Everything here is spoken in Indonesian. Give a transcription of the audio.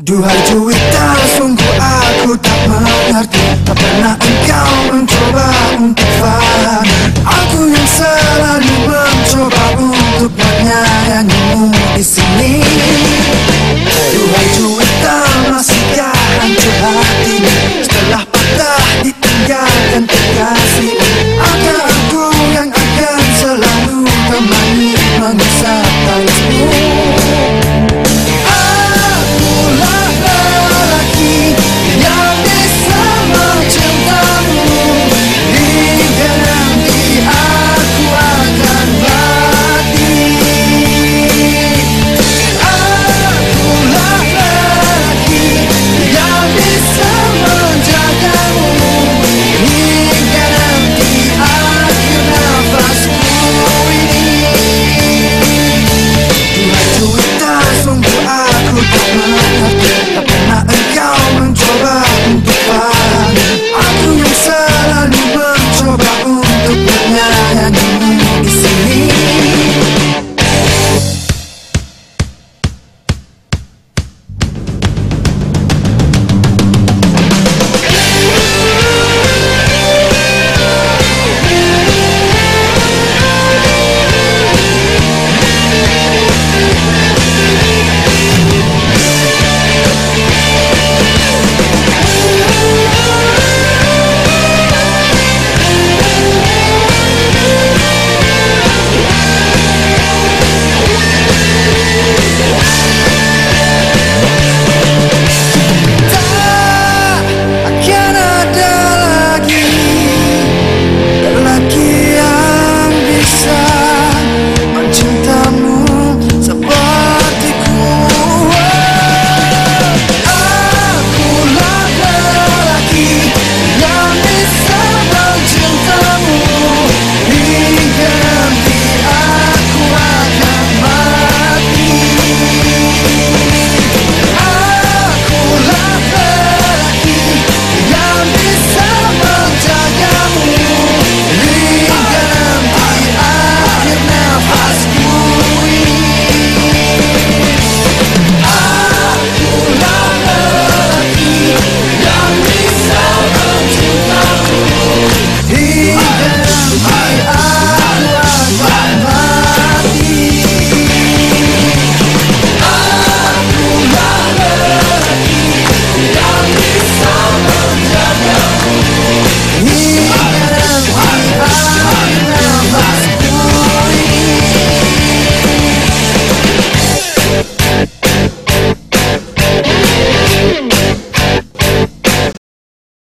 Duhai Juwita, sungguh aku tak mengerti. Tak pernah engkau mencoba untuk faham. Aku yang selalu mencoba untuk menyayangimu di sini.